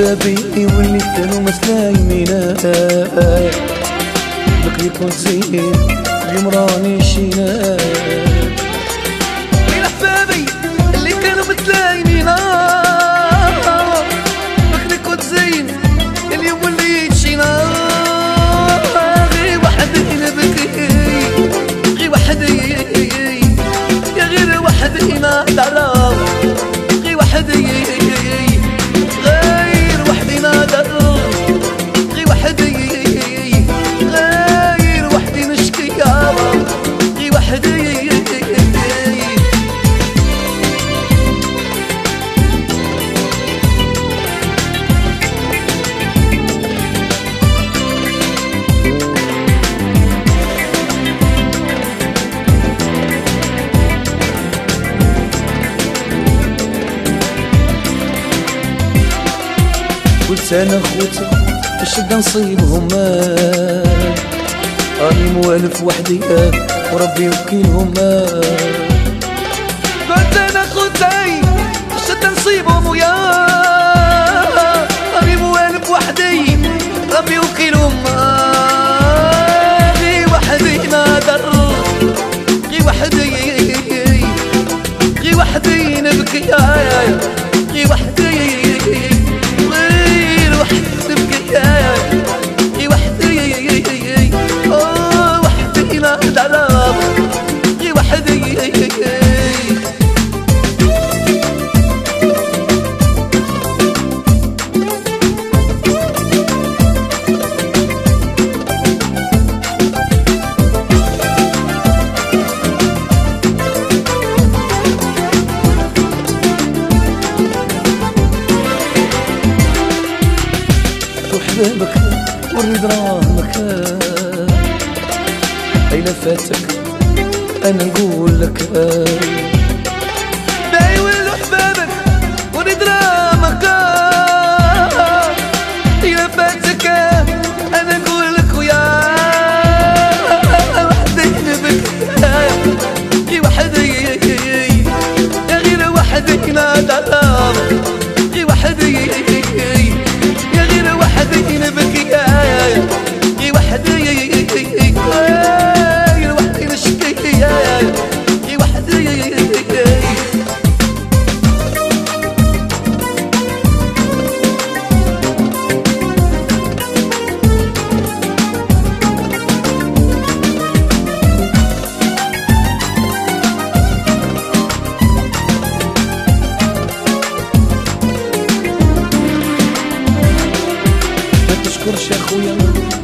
بابي واللي كانوا مسلايمينا بقي كنت زين اليوم راني شينا اللي كانوا متلايمينا قلت أنا خوتا الشده نصيبهم؟ مال راني موالف وحدي وربي وكيلهم مال قلت أنا خوتاي الشده نصيبهم وياي بابك وري دراهمك اي لفاتك أنا نقول لك.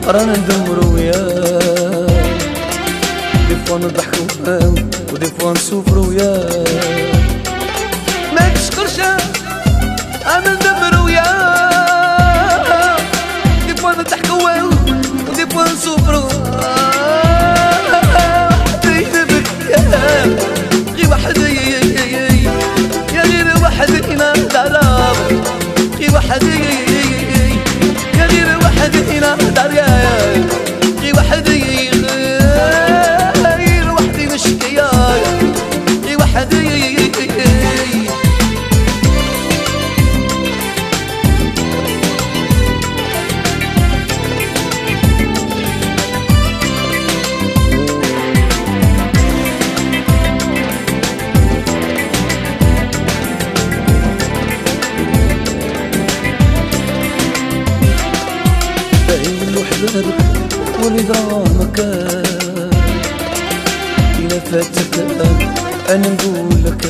قران ندمر وياك ديفون نضحك نضحكو وديفون نسوفر فوا وياك ما تشكرش أنا ندمر فاتك أنا نقولك